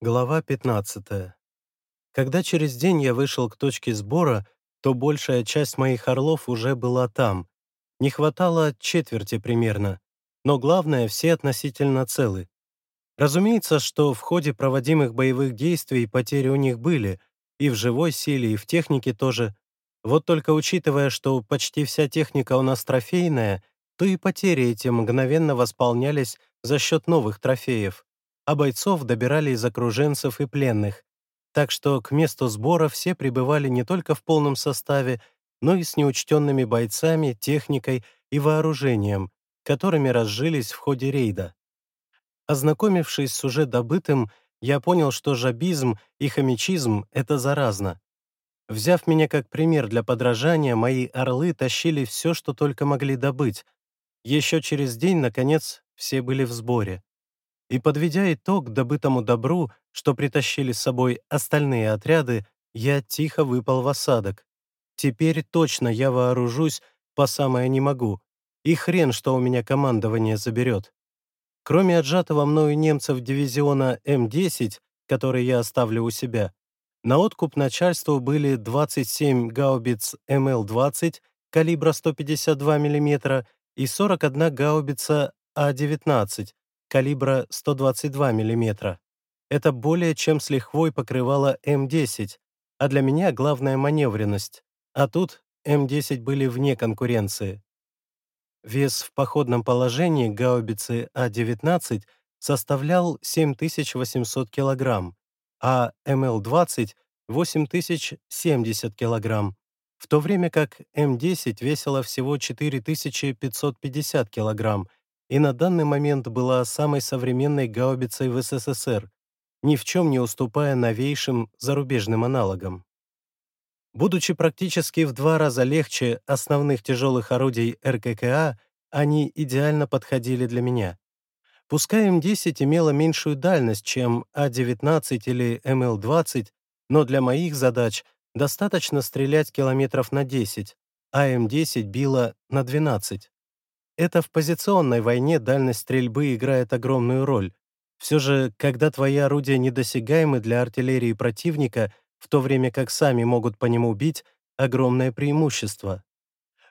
Глава 15. Когда через день я вышел к точке сбора, то большая часть моих орлов уже была там. Не хватало четверти примерно, но главное, все относительно целы. Разумеется, что в ходе проводимых боевых действий потери у них были, и в живой силе, и в технике тоже. Вот только учитывая, что почти вся техника у нас трофейная, то и потери эти мгновенно восполнялись за счет новых трофеев а бойцов добирали из окруженцев и пленных. Так что к месту сбора все прибывали не только в полном составе, но и с неучтенными бойцами, техникой и вооружением, которыми разжились в ходе рейда. Ознакомившись с уже добытым, я понял, что жабизм и хомячизм — это заразно. Взяв меня как пример для подражания, мои орлы тащили все, что только могли добыть. Еще через день, наконец, все были в сборе. И подведя итог добытому добру, что притащили с собой остальные отряды, я тихо выпал в осадок. Теперь точно я вооружусь по самое не могу. И хрен, что у меня командование заберет. Кроме отжатого мною немцев дивизиона М-10, который я оставлю у себя, на откуп начальству были 27 гаубиц МЛ-20 калибра 152 мм и 41 гаубица А-19 калибра 122 мм. Это более чем с лихвой покрывало М10, а для меня главная маневренность. А тут М10 были вне конкуренции. Вес в походном положении гаубицы А-19 составлял 7800 кг, а МЛ-20 — 8070 кг, в то время как М10 весила всего 4550 кг и на данный момент была самой современной гаубицей в СССР, ни в чем не уступая новейшим зарубежным аналогам. Будучи практически в два раза легче основных тяжелых орудий РККА, они идеально подходили для меня. Пускай М10 имела меньшую дальность, чем А-19 или МЛ-20, но для моих задач достаточно стрелять километров на 10, а М10 била на 12. Это в позиционной войне дальность стрельбы играет огромную роль. Все же, когда твои орудия недосягаемы для артиллерии противника, в то время как сами могут по нему бить, огромное преимущество.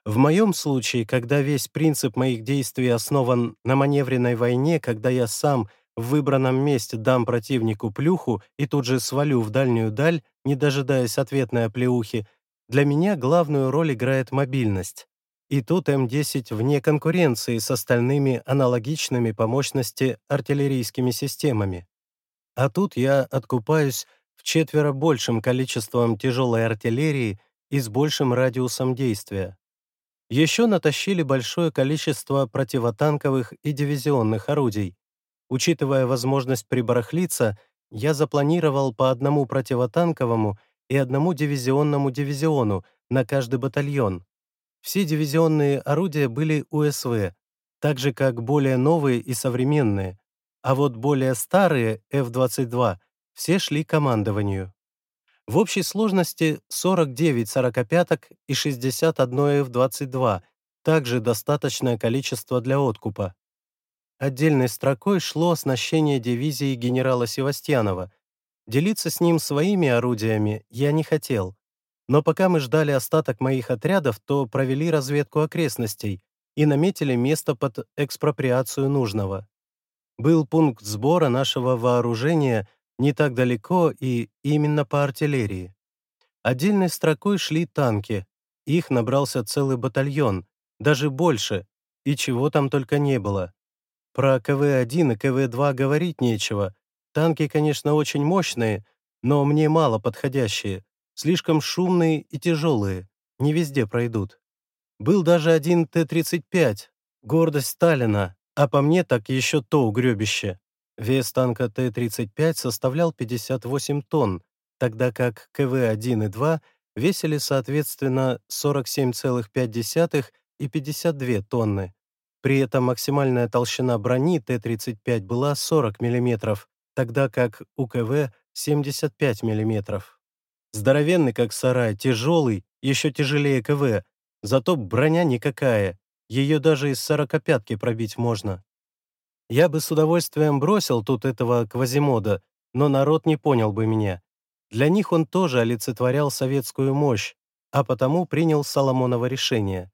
В моем случае, когда весь принцип моих действий основан на маневренной войне, когда я сам в выбранном месте дам противнику плюху и тут же свалю в дальнюю даль, не дожидаясь ответной оплеухи, для меня главную роль играет мобильность. И тут М-10 вне конкуренции с остальными аналогичными по мощности артиллерийскими системами. А тут я откупаюсь в четверо большим количеством тяжелой артиллерии и с большим радиусом действия. Еще натащили большое количество противотанковых и дивизионных орудий. Учитывая возможность прибарахлиться, я запланировал по одному противотанковому и одному дивизионному дивизиону на каждый батальон, все дивизионные орудия были УСВ, так же как более новые и современные, а вот более старые F-22 все шли командованию. В общей сложности 49 сорокопяток и 61 F-22, также достаточное количество для откупа. Отдельной строкой шло оснащение дивизии генерала Севастьянова. Делиться с ним своими орудиями я не хотел, но пока мы ждали остаток моих отрядов, то провели разведку окрестностей и наметили место под экспроприацию нужного. Был пункт сбора нашего вооружения не так далеко и именно по артиллерии. Отдельной строкой шли танки. Их набрался целый батальон, даже больше, и чего там только не было. Про КВ-1 и КВ-2 говорить нечего. Танки, конечно, очень мощные, но мне мало подходящие, слишком шумные и тяжелые, не везде пройдут. Был даже один Т-35, гордость Сталина, а по мне так еще то угребище. Вес танка Т-35 составлял 58 тонн, тогда как КВ-1 и 2 весили, соответственно, 47,5 и 52 тонны. При этом максимальная толщина брони Т-35 была 40 мм, тогда как у КВ — 75 мм. Здоровенный, как сарай, тяжелый, еще тяжелее КВ, зато броня никакая, ее даже из сорокопятки пробить можно. Я бы с удовольствием бросил тут этого Квазимода, но народ не понял бы меня. Для них он тоже олицетворял советскую мощь, а потому принял Соломоново решение.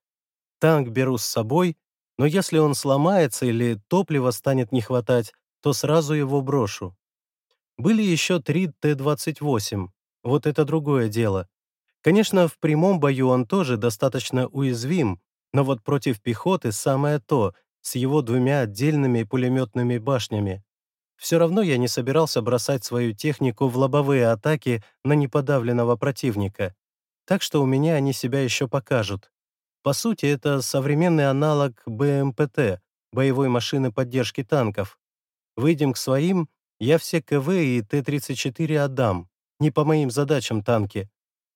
Танк беру с собой, но если он сломается или топлива станет не хватать, то сразу его брошу. Были еще три Т-28. Вот это другое дело. Конечно, в прямом бою он тоже достаточно уязвим, но вот против пехоты самое то, с его двумя отдельными пулеметными башнями. Все равно я не собирался бросать свою технику в лобовые атаки на неподавленного противника. Так что у меня они себя еще покажут. По сути, это современный аналог БМПТ, боевой машины поддержки танков. Выйдем к своим, я все КВ и Т-34 отдам, не по моим задачам танки.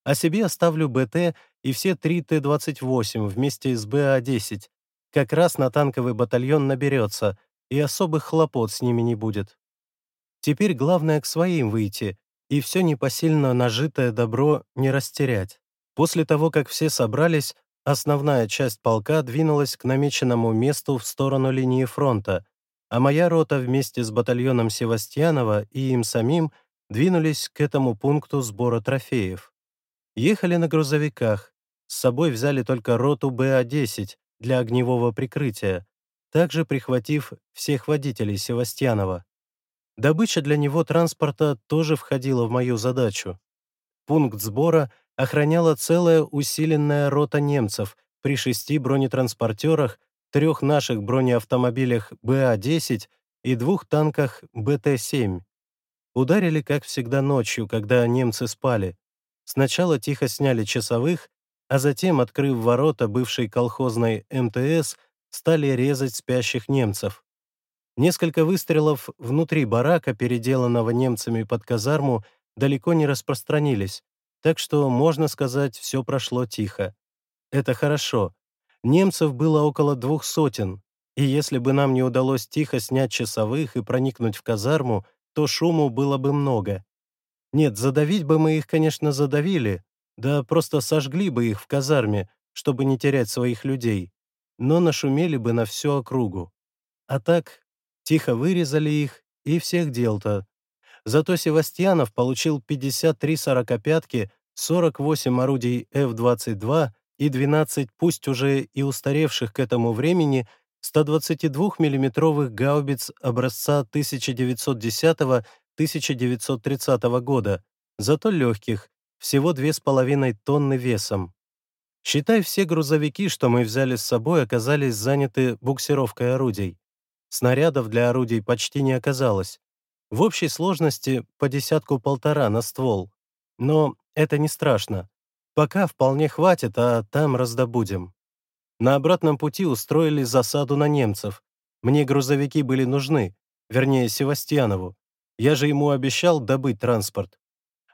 А себе оставлю БТ и все три Т-28 вместе с БА-10. Как раз на танковый батальон наберется, и особых хлопот с ними не будет. Теперь главное к своим выйти, и все непосильно нажитое добро не растерять. После того, как все собрались, основная часть полка двинулась к намеченному месту в сторону линии фронта, а моя рота вместе с батальоном Севастьянова и им самим двинулись к этому пункту сбора трофеев. Ехали на грузовиках, с собой взяли только роту БА-10 для огневого прикрытия, также прихватив всех водителей Севастьянова. Добыча для него транспорта тоже входила в мою задачу. Пункт сбора охраняла целая усиленная рота немцев при шести бронетранспортерах трех наших бронеавтомобилях БА-10 и двух танках БТ-7. Ударили, как всегда, ночью, когда немцы спали. Сначала тихо сняли часовых, а затем, открыв ворота бывшей колхозной МТС, стали резать спящих немцев. Несколько выстрелов внутри барака, переделанного немцами под казарму, далеко не распространились, так что, можно сказать, все прошло тихо. Это хорошо, Немцев было около двух сотен, и если бы нам не удалось тихо снять часовых и проникнуть в казарму, то шуму было бы много. Нет, задавить бы мы их, конечно, задавили, да просто сожгли бы их в казарме, чтобы не терять своих людей, но нашумели бы на всю округу. А так, тихо вырезали их, и всех дел-то. Зато Севастьянов получил 53 сорокопятки, 48 орудий F-22 и 12, пусть уже и устаревших к этому времени, 122 миллиметровых гаубиц образца 1910-1930 года, зато легких, всего 2,5 тонны весом. Считай, все грузовики, что мы взяли с собой, оказались заняты буксировкой орудий. Снарядов для орудий почти не оказалось. В общей сложности по десятку-полтора на ствол. Но это не страшно. Пока вполне хватит, а там раздобудем. На обратном пути устроили засаду на немцев. Мне грузовики были нужны, вернее, Севастьянову. Я же ему обещал добыть транспорт.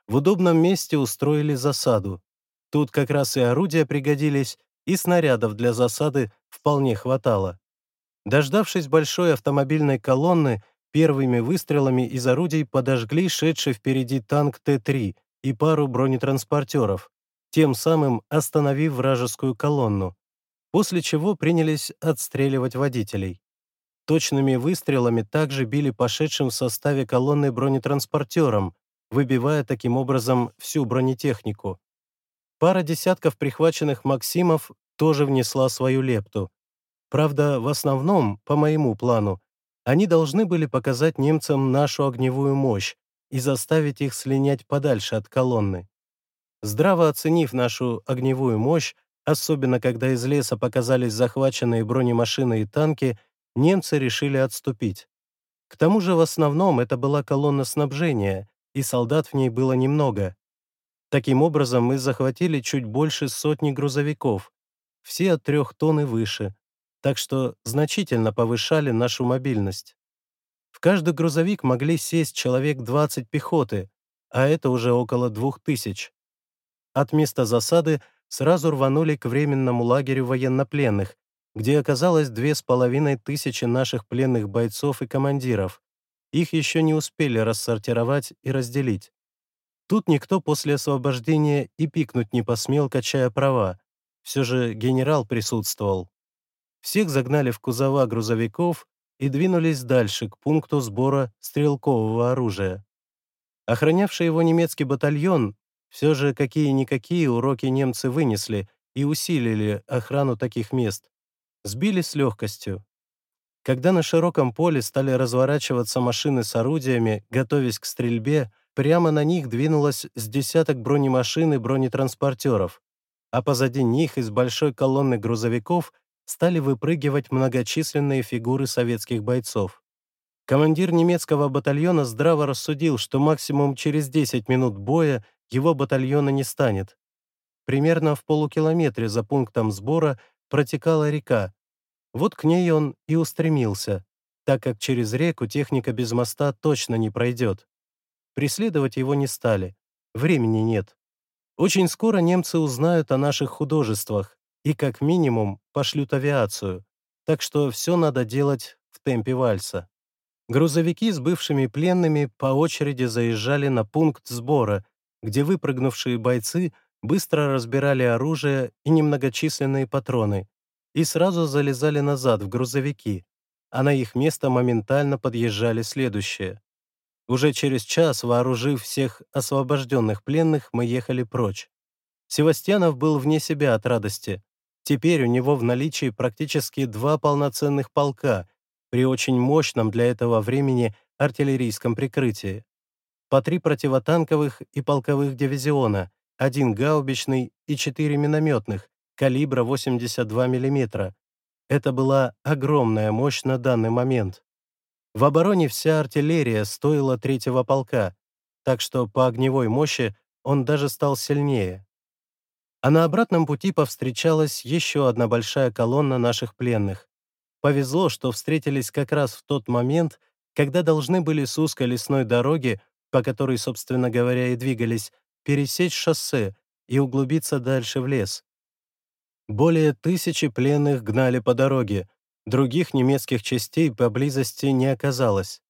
В удобном месте устроили засаду. Тут как раз и орудия пригодились, и снарядов для засады вполне хватало. Дождавшись большой автомобильной колонны, первыми выстрелами из орудий подожгли шедший впереди танк Т-3 и пару бронетранспортеров тем самым остановив вражескую колонну, после чего принялись отстреливать водителей. Точными выстрелами также били пошедшим в составе колонны бронетранспортером, выбивая таким образом всю бронетехнику. Пара десятков прихваченных «Максимов» тоже внесла свою лепту. Правда, в основном, по моему плану, они должны были показать немцам нашу огневую мощь и заставить их слинять подальше от колонны. Здраво оценив нашу огневую мощь, особенно когда из леса показались захваченные бронемашины и танки, немцы решили отступить. К тому же в основном это была колонна снабжения, и солдат в ней было немного. Таким образом, мы захватили чуть больше сотни грузовиков, все от трех тонн и выше, так что значительно повышали нашу мобильность. В каждый грузовик могли сесть человек 20 пехоты, а это уже около двух тысяч. От места засады сразу рванули к временному лагерю военнопленных, где оказалось две с половиной тысячи наших пленных бойцов и командиров. Их еще не успели рассортировать и разделить. Тут никто после освобождения и пикнуть не посмел, качая права. Все же генерал присутствовал. Всех загнали в кузова грузовиков и двинулись дальше, к пункту сбора стрелкового оружия. Охранявший его немецкий батальон все же какие-никакие уроки немцы вынесли и усилили охрану таких мест. Сбили с легкостью. Когда на широком поле стали разворачиваться машины с орудиями, готовясь к стрельбе, прямо на них двинулось с десяток бронемашин и бронетранспортеров, а позади них из большой колонны грузовиков стали выпрыгивать многочисленные фигуры советских бойцов. Командир немецкого батальона здраво рассудил, что максимум через 10 минут боя его батальона не станет. Примерно в полукилометре за пунктом сбора протекала река. Вот к ней он и устремился, так как через реку техника без моста точно не пройдет. Преследовать его не стали, времени нет. Очень скоро немцы узнают о наших художествах и как минимум пошлют авиацию, так что все надо делать в темпе вальса. Грузовики с бывшими пленными по очереди заезжали на пункт сбора, где выпрыгнувшие бойцы быстро разбирали оружие и немногочисленные патроны и сразу залезали назад в грузовики, а на их место моментально подъезжали следующие. Уже через час, вооружив всех освобожденных пленных, мы ехали прочь. Севастьянов был вне себя от радости. Теперь у него в наличии практически два полноценных полка при очень мощном для этого времени артиллерийском прикрытии. По три противотанковых и полковых дивизиона, один гаубичный и четыре минометных, калибра 82 мм. Это была огромная мощь на данный момент. В обороне вся артиллерия стоила третьего полка, так что по огневой мощи он даже стал сильнее. А на обратном пути повстречалась еще одна большая колонна наших пленных. Повезло, что встретились как раз в тот момент, когда должны были с узкой лесной дороги, по которой, собственно говоря, и двигались, пересечь шоссе и углубиться дальше в лес. Более тысячи пленных гнали по дороге, Других немецких частей поблизости не оказалось.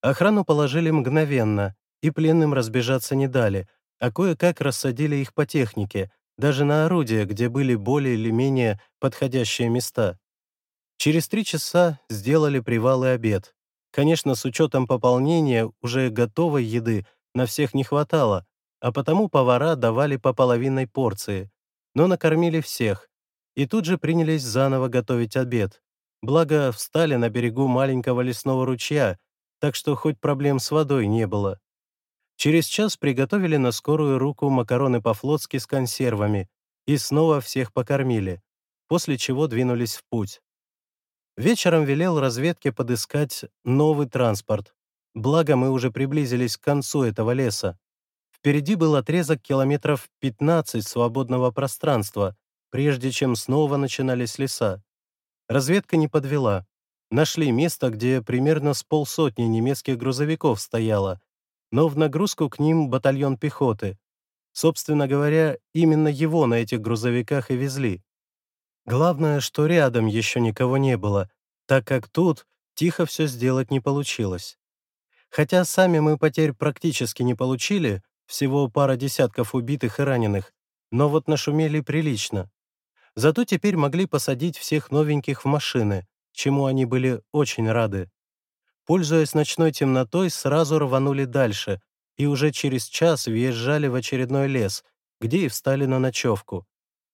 Охрану положили мгновенно, и пленным разбежаться не дали, а кое-как рассадили их по технике, даже на орудия, где были более или менее подходящие места. Через три часа сделали привал и обед. Конечно, с учетом пополнения уже готовой еды на всех не хватало, а потому повара давали по половинной порции, но накормили всех, и тут же принялись заново готовить обед. Благо, встали на берегу маленького лесного ручья, так что хоть проблем с водой не было. Через час приготовили на скорую руку макароны по-флотски с консервами и снова всех покормили, после чего двинулись в путь. Вечером велел разведке подыскать новый транспорт. Благо, мы уже приблизились к концу этого леса. Впереди был отрезок километров 15 свободного пространства, прежде чем снова начинались леса. Разведка не подвела. Нашли место, где примерно с полсотни немецких грузовиков стояло, но в нагрузку к ним батальон пехоты. Собственно говоря, именно его на этих грузовиках и везли. Главное, что рядом еще никого не было, так как тут тихо все сделать не получилось. Хотя сами мы потерь практически не получили, всего пара десятков убитых и раненых, но вот нашумели прилично. Зато теперь могли посадить всех новеньких в машины, чему они были очень рады. Пользуясь ночной темнотой, сразу рванули дальше и уже через час въезжали в очередной лес, где и встали на ночевку.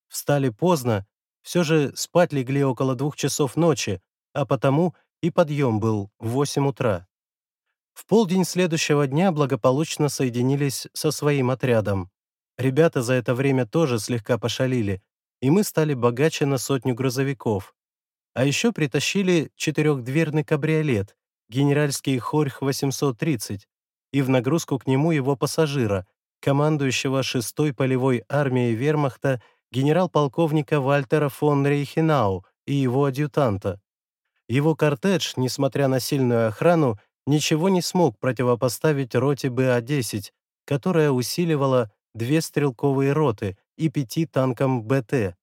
Встали поздно, все же спать легли около двух часов ночи, а потому и подъем был в 8 утра. В полдень следующего дня благополучно соединились со своим отрядом. Ребята за это время тоже слегка пошалили, и мы стали богаче на сотню грузовиков. А еще притащили четырехдверный кабриолет, генеральский Хорьх 830, и в нагрузку к нему его пассажира, командующего 6-й полевой армией вермахта генерал-полковника Вальтера фон Рейхенау и его адъютанта. Его кортедж, несмотря на сильную охрану, ничего не смог противопоставить роте БА-10, которая усиливала две стрелковые роты и пяти танкам БТ.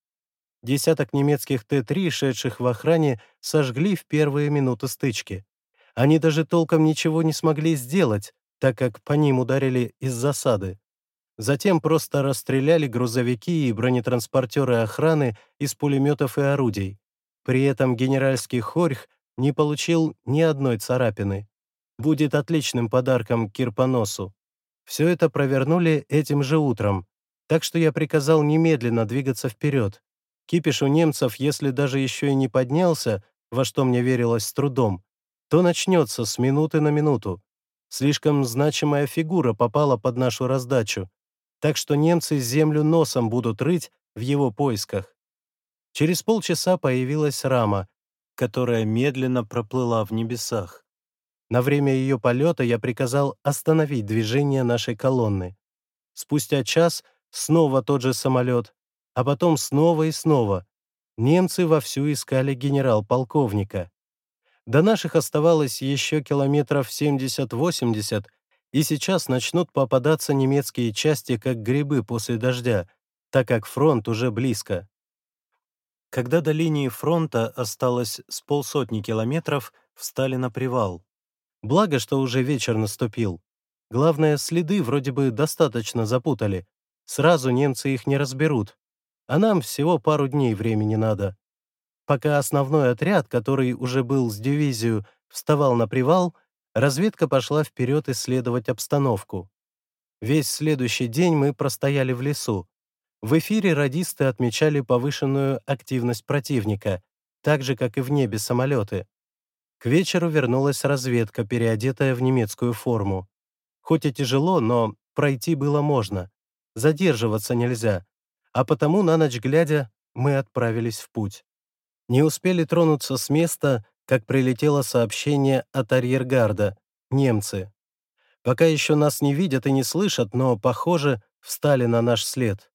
Десяток немецких Т-3, шедших в охране, сожгли в первые минуты стычки. Они даже толком ничего не смогли сделать, так как по ним ударили из засады. Затем просто расстреляли грузовики и бронетранспортеры охраны из пулеметов и орудий. При этом генеральский Хорьх не получил ни одной царапины. Будет отличным подарком Кирпоносу. Все это провернули этим же утром, так что я приказал немедленно двигаться вперед. Кипиш у немцев, если даже еще и не поднялся, во что мне верилось с трудом, то начнется с минуты на минуту. Слишком значимая фигура попала под нашу раздачу, так что немцы землю носом будут рыть в его поисках. Через полчаса появилась рама, которая медленно проплыла в небесах. На время ее полета я приказал остановить движение нашей колонны. Спустя час снова тот же самолет, а потом снова и снова. Немцы вовсю искали генерал-полковника. До наших оставалось еще километров 70-80, и сейчас начнут попадаться немецкие части как грибы после дождя, так как фронт уже близко. Когда до линии фронта осталось с полсотни километров, встали на привал. Благо, что уже вечер наступил. Главное, следы вроде бы достаточно запутали. Сразу немцы их не разберут. А нам всего пару дней времени надо. Пока основной отряд, который уже был с дивизию, вставал на привал, разведка пошла вперед исследовать обстановку. Весь следующий день мы простояли в лесу. В эфире радисты отмечали повышенную активность противника, так же, как и в небе самолеты. К вечеру вернулась разведка, переодетая в немецкую форму. Хоть и тяжело, но пройти было можно. Задерживаться нельзя. А потому на ночь глядя мы отправились в путь. Не успели тронуться с места, как прилетело сообщение от арьергарда. Немцы. Пока еще нас не видят и не слышат, но, похоже, встали на наш след.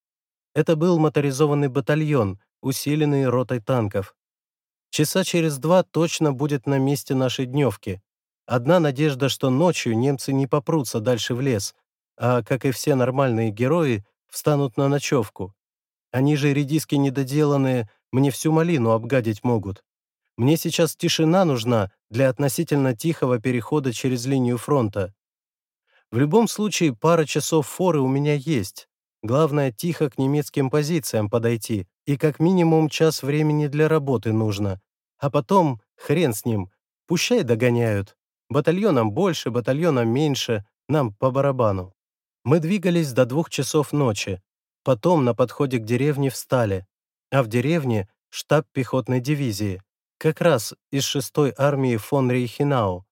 Это был моторизованный батальон, усиленный ротой танков. Часа через два точно будет на месте нашей дневки. Одна надежда, что ночью немцы не попрутся дальше в лес, а, как и все нормальные герои, встанут на ночевку. Они же редиски недоделанные, мне всю малину обгадить могут. Мне сейчас тишина нужна для относительно тихого перехода через линию фронта. В любом случае, пара часов форы у меня есть. Главное, тихо к немецким позициям подойти, и как минимум час времени для работы нужно. А потом, хрен с ним, пущай догоняют. Батальоном больше, батальоном меньше, нам по барабану. Мы двигались до двух часов ночи. Потом на подходе к деревне встали а в деревне — штаб пехотной дивизии, как раз из 6-й армии фон Рейхенау.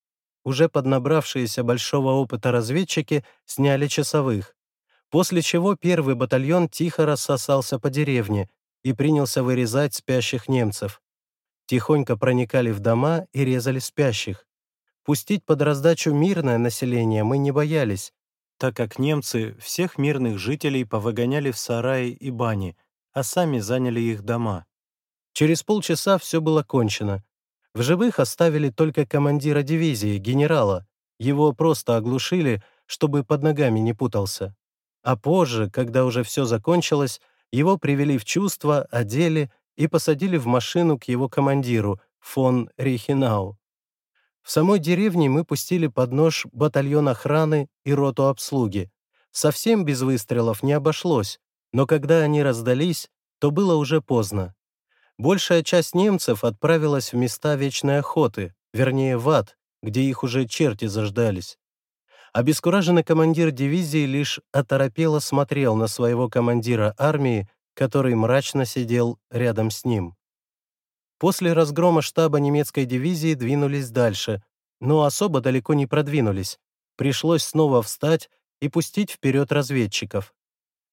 Уже поднабравшиеся большого опыта разведчики сняли часовых, после чего первый батальон тихо рассосался по деревне и принялся вырезать спящих немцев. Тихонько проникали в дома и резали спящих. Пустить под раздачу мирное население мы не боялись, так как немцы всех мирных жителей повыгоняли в сараи и бани — а сами заняли их дома. Через полчаса все было кончено. В живых оставили только командира дивизии, генерала. Его просто оглушили, чтобы под ногами не путался. А позже, когда уже все закончилось, его привели в чувство, одели и посадили в машину к его командиру, фон Рейхенау. В самой деревне мы пустили под нож батальон охраны и роту обслуги. Совсем без выстрелов не обошлось, но когда они раздались, то было уже поздно. Большая часть немцев отправилась в места вечной охоты, вернее, в ад, где их уже черти заждались. Обескураженный командир дивизии лишь оторопело смотрел на своего командира армии, который мрачно сидел рядом с ним. После разгрома штаба немецкой дивизии двинулись дальше, но особо далеко не продвинулись. Пришлось снова встать и пустить вперед разведчиков.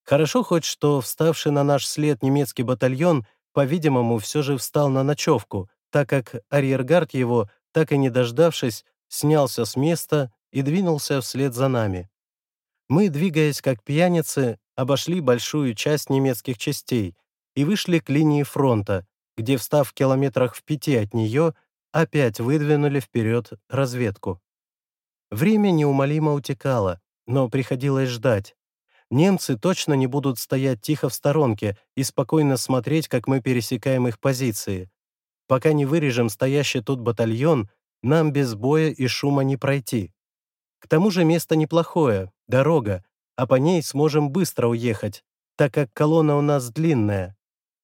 Хорошо хоть, что вставший на наш след немецкий батальон, по-видимому, все же встал на ночевку, так как арьергард его, так и не дождавшись, снялся с места и двинулся вслед за нами. Мы, двигаясь как пьяницы, обошли большую часть немецких частей и вышли к линии фронта, где, встав в километрах в пяти от нее, опять выдвинули вперед разведку. Время неумолимо утекало, но приходилось ждать немцы точно не будут стоять тихо в сторонке и спокойно смотреть, как мы пересекаем их позиции. Пока не вырежем стоящий тут батальон, нам без боя и шума не пройти. К тому же место неплохое, дорога, а по ней сможем быстро уехать, так как колонна у нас длинная.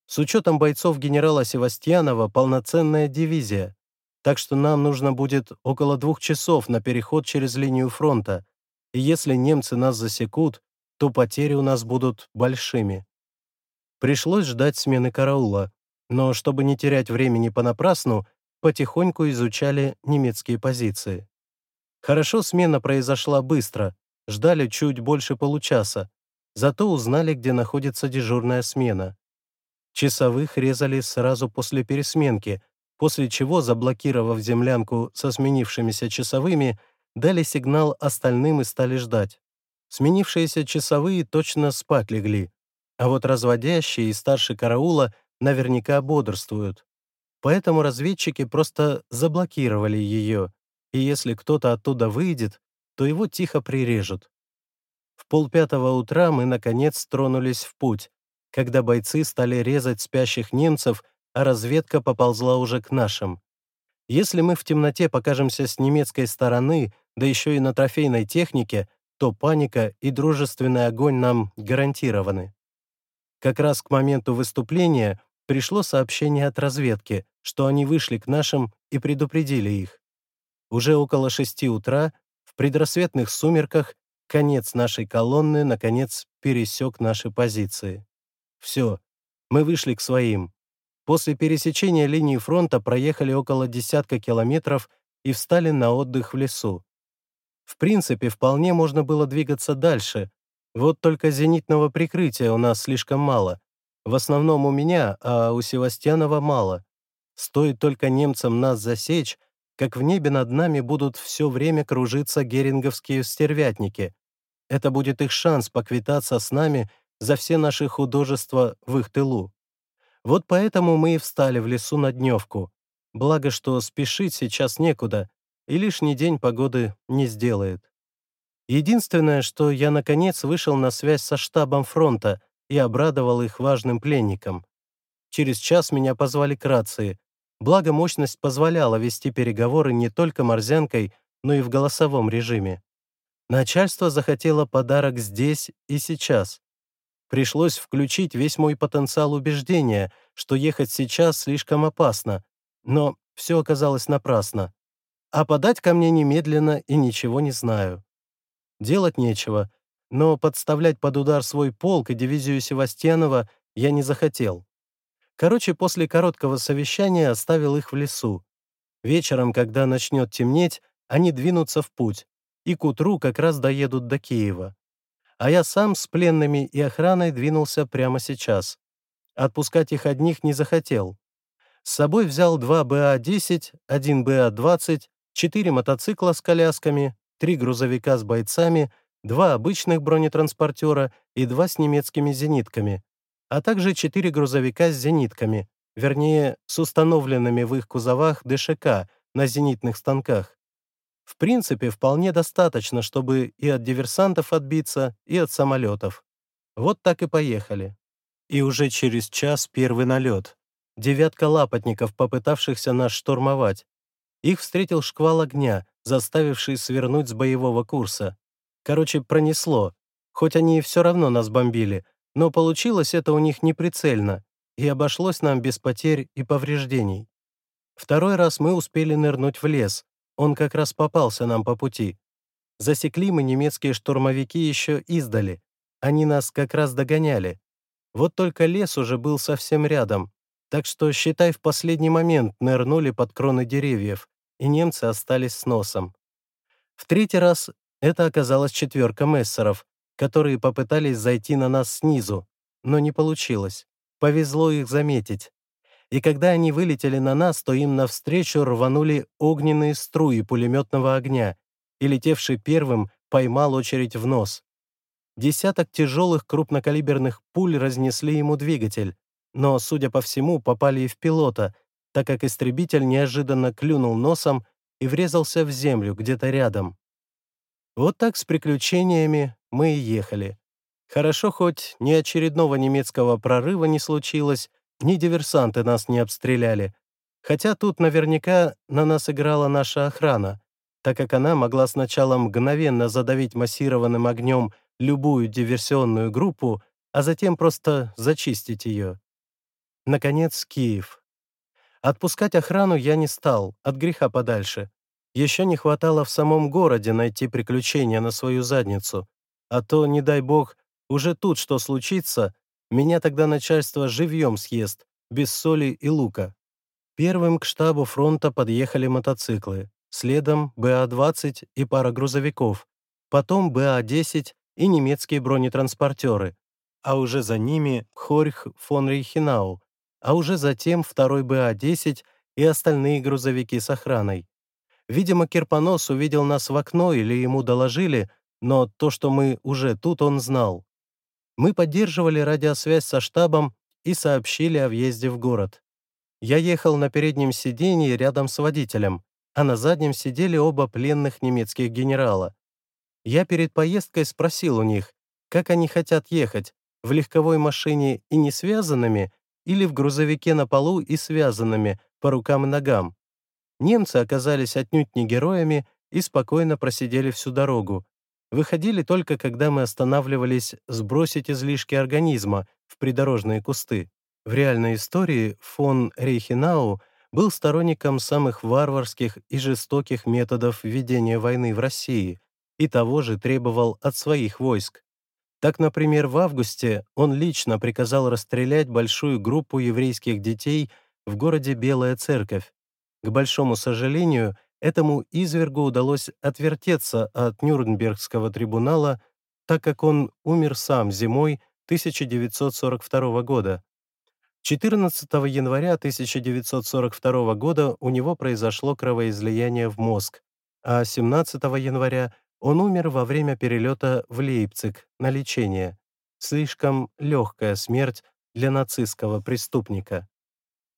С учетом бойцов генерала Севастьянова полноценная дивизия, так что нам нужно будет около двух часов на переход через линию фронта, и если немцы нас засекут, то потери у нас будут большими. Пришлось ждать смены караула, но чтобы не терять времени понапрасну, потихоньку изучали немецкие позиции. Хорошо смена произошла быстро, ждали чуть больше получаса, зато узнали, где находится дежурная смена. Часовых резали сразу после пересменки, после чего, заблокировав землянку со сменившимися часовыми, дали сигнал остальным и стали ждать. Сменившиеся часовые точно спать легли, а вот разводящие и старший караула наверняка бодрствуют. Поэтому разведчики просто заблокировали ее, и если кто-то оттуда выйдет, то его тихо прирежут. В полпятого утра мы, наконец, тронулись в путь, когда бойцы стали резать спящих немцев, а разведка поползла уже к нашим. Если мы в темноте покажемся с немецкой стороны, да еще и на трофейной технике, то паника и дружественный огонь нам гарантированы. Как раз к моменту выступления пришло сообщение от разведки, что они вышли к нашим и предупредили их. Уже около шести утра, в предрассветных сумерках, конец нашей колонны, наконец, пересек наши позиции. Все, мы вышли к своим. После пересечения линии фронта проехали около десятка километров и встали на отдых в лесу. В принципе, вполне можно было двигаться дальше, вот только зенитного прикрытия у нас слишком мало. В основном у меня, а у Севастьянова мало. Стоит только немцам нас засечь, как в небе над нами будут все время кружиться геринговские стервятники. Это будет их шанс поквитаться с нами за все наши художества в их тылу. Вот поэтому мы и встали в лесу на дневку. Благо, что спешить сейчас некуда, и лишний день погоды не сделает. Единственное, что я наконец вышел на связь со штабом фронта и обрадовал их важным пленникам. Через час меня позвали к рации, Благо, мощность позволяла вести переговоры не только морзянкой, но и в голосовом режиме. Начальство захотело подарок здесь и сейчас. Пришлось включить весь мой потенциал убеждения, что ехать сейчас слишком опасно, но все оказалось напрасно. А подать ко мне немедленно и ничего не знаю. Делать нечего, но подставлять под удар свой полк и дивизию Севастьянова я не захотел. Короче, после короткого совещания оставил их в лесу. Вечером, когда начнет темнеть, они двинутся в путь, и к утру как раз доедут до Киева. А я сам с пленными и охраной двинулся прямо сейчас. Отпускать их одних не захотел. С собой взял два БА-10, один БА-20, четыре мотоцикла с колясками, три грузовика с бойцами, два обычных бронетранспортера и два с немецкими зенитками, а также четыре грузовика с зенитками, вернее, с установленными в их кузовах ДШК на зенитных станках. В принципе, вполне достаточно, чтобы и от диверсантов отбиться, и от самолетов. Вот так и поехали. И уже через час первый налет. Девятка лапотников, попытавшихся нас штурмовать. Их встретил шквал огня, заставивший свернуть с боевого курса. Короче, пронесло. Хоть они и все равно нас бомбили, но получилось это у них неприцельно, и обошлось нам без потерь и повреждений. Второй раз мы успели нырнуть в лес, он как раз попался нам по пути. Засекли мы немецкие штурмовики еще издали, они нас как раз догоняли. Вот только лес уже был совсем рядом, так что, считай, в последний момент нырнули под кроны деревьев, и немцы остались с носом. В третий раз это оказалась четверка мессеров, которые попытались зайти на нас снизу, но не получилось. Повезло их заметить. И когда они вылетели на нас, то им навстречу рванули огненные струи пулеметного огня, и летевший первым поймал очередь в нос. Десяток тяжелых крупнокалиберных пуль разнесли ему двигатель, но, судя по всему, попали и в пилота, так как истребитель неожиданно клюнул носом и врезался в землю где-то рядом. Вот так с приключениями мы и ехали. Хорошо, хоть ни очередного немецкого прорыва не случилось, ни диверсанты нас не обстреляли. Хотя тут наверняка на нас играла наша охрана, так как она могла сначала мгновенно задавить массированным огнем любую диверсионную группу, а затем просто зачистить ее. Наконец, Киев. Отпускать охрану я не стал, от греха подальше. Еще не хватало в самом городе найти приключения на свою задницу. А то, не дай бог, уже тут что случится, меня тогда начальство живьем съест, без соли и лука. Первым к штабу фронта подъехали мотоциклы, следом БА-20 и пара грузовиков, потом БА-10 и немецкие бронетранспортеры, а уже за ними Хорьх фон Рейхенау, а уже затем второй БА-10 и остальные грузовики с охраной. Видимо, Кирпонос увидел нас в окно или ему доложили, но то, что мы уже тут, он знал. Мы поддерживали радиосвязь со штабом и сообщили о въезде в город. Я ехал на переднем сиденье рядом с водителем, а на заднем сидели оба пленных немецких генерала. Я перед поездкой спросил у них, как они хотят ехать, в легковой машине и не связанными, или в грузовике на полу и связанными по рукам и ногам. Немцы оказались отнюдь не героями и спокойно просидели всю дорогу. Выходили только, когда мы останавливались сбросить излишки организма в придорожные кусты. В реальной истории фон Рейхенау был сторонником самых варварских и жестоких методов ведения войны в России и того же требовал от своих войск. Так, например, в августе он лично приказал расстрелять большую группу еврейских детей в городе Белая Церковь. К большому сожалению, этому извергу удалось отвертеться от Нюрнбергского трибунала, так как он умер сам зимой 1942 года. 14 января 1942 года у него произошло кровоизлияние в мозг, а 17 января он умер во время перелета в Лейпциг на лечение. Слишком легкая смерть для нацистского преступника.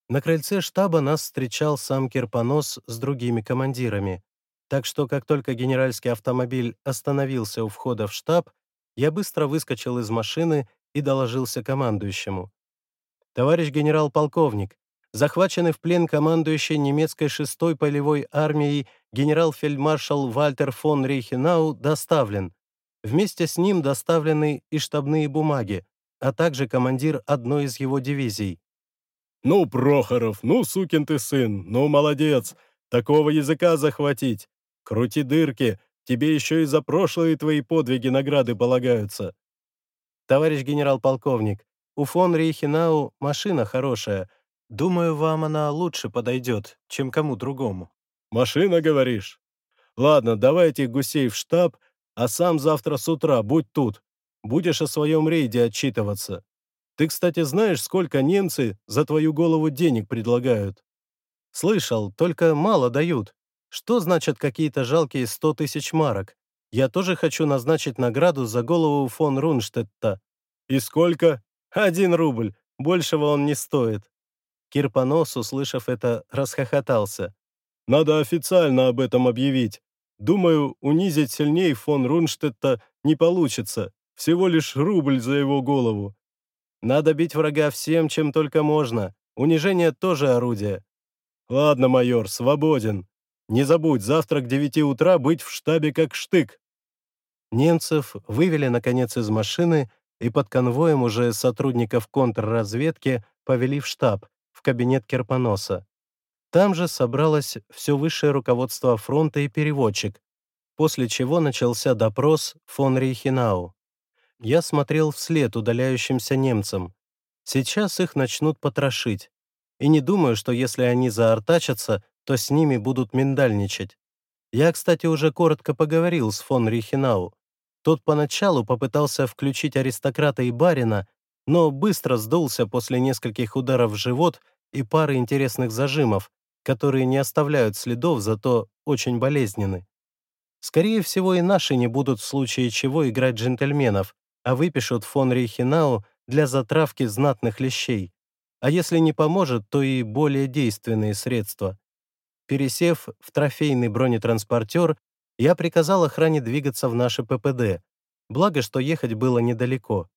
На крыльце штаба нас встречал сам Кирпонос с другими командирами. Так что, как только генеральский автомобиль остановился у входа в штаб, я быстро выскочил из машины и доложился командующему. «Товарищ генерал-полковник, захваченный в плен командующий немецкой 6-й полевой армией генерал-фельдмаршал Вальтер фон Рейхенау доставлен. Вместе с ним доставлены и штабные бумаги, а также командир одной из его дивизий. «Ну, Прохоров, ну, сукин ты сын, ну, молодец! Такого языка захватить! Крути дырки, тебе еще и за прошлые твои подвиги награды полагаются!» «Товарищ генерал-полковник, у фон Рейхенау машина хорошая, Думаю, вам она лучше подойдет, чем кому другому». «Машина, говоришь? Ладно, давай этих гусей в штаб, а сам завтра с утра будь тут. Будешь о своем рейде отчитываться. Ты, кстати, знаешь, сколько немцы за твою голову денег предлагают?» «Слышал, только мало дают. Что значат какие-то жалкие сто тысяч марок? Я тоже хочу назначить награду за голову фон Рунштетта». «И сколько?» «Один рубль. Большего он не стоит». Кирпонос, услышав это, расхохотался. «Надо официально об этом объявить. Думаю, унизить сильней фон Рунштетта не получится. Всего лишь рубль за его голову. Надо бить врага всем, чем только можно. Унижение тоже орудие». «Ладно, майор, свободен. Не забудь, завтра к девяти утра быть в штабе как штык». Немцев вывели, наконец, из машины и под конвоем уже сотрудников контрразведки повели в штаб, кабинет Керпоноса. Там же собралось все высшее руководство фронта и переводчик, после чего начался допрос фон Рейхенау. Я смотрел вслед удаляющимся немцам. Сейчас их начнут потрошить. И не думаю, что если они заортачатся, то с ними будут миндальничать. Я, кстати, уже коротко поговорил с фон Рихенау. Тот поначалу попытался включить аристократа и барина, но быстро сдулся после нескольких ударов в живот и пары интересных зажимов, которые не оставляют следов, зато очень болезненны. Скорее всего, и наши не будут в случае чего играть джентльменов, а выпишут фон Рейхенау для затравки знатных лещей. А если не поможет, то и более действенные средства. Пересев в трофейный бронетранспортер, я приказал охране двигаться в наше ППД, благо, что ехать было недалеко.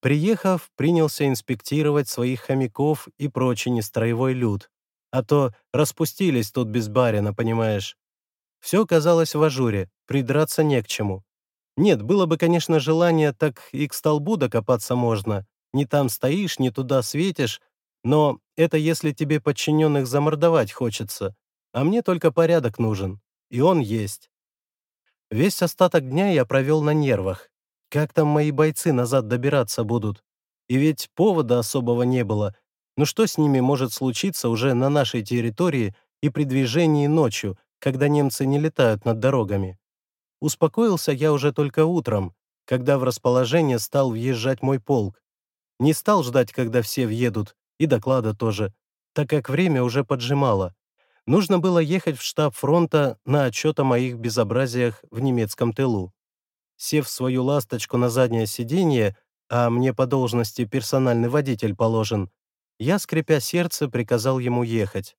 Приехав, принялся инспектировать своих хомяков и прочий нестроевой люд. А то распустились тут без барина, понимаешь. Все казалось в ажуре, придраться не к чему. Нет, было бы, конечно, желание, так и к столбу докопаться можно. Не там стоишь, не туда светишь, но это если тебе подчиненных замордовать хочется, а мне только порядок нужен. и он есть. Весь остаток дня я провел на нервах. Как там мои бойцы назад добираться будут? И ведь повода особого не было. Ну что с ними может случиться уже на нашей территории и при движении ночью, когда немцы не летают над дорогами? Успокоился я уже только утром, когда в расположение стал въезжать мой полк. Не стал ждать, когда все въедут, и доклада тоже, так как время уже поджимало. Нужно было ехать в штаб фронта на отчет о моих безобразиях в немецком тылу. Сев свою ласточку на заднее сиденье, а мне по должности персональный водитель положен, я, скрипя сердце, приказал ему ехать.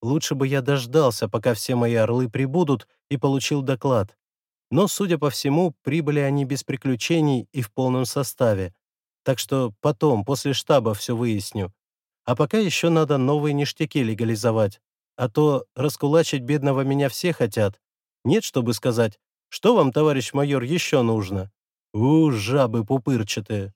Лучше бы я дождался, пока все мои орлы прибудут, и получил доклад. Но, судя по всему, прибыли они без приключений и в полном составе. Так что потом, после штаба, все выясню. А пока еще надо новые ништяки легализовать. А то раскулачить бедного меня все хотят. Нет, чтобы сказать, что вам, товарищ майор, еще нужно? У, жабы пупырчатые.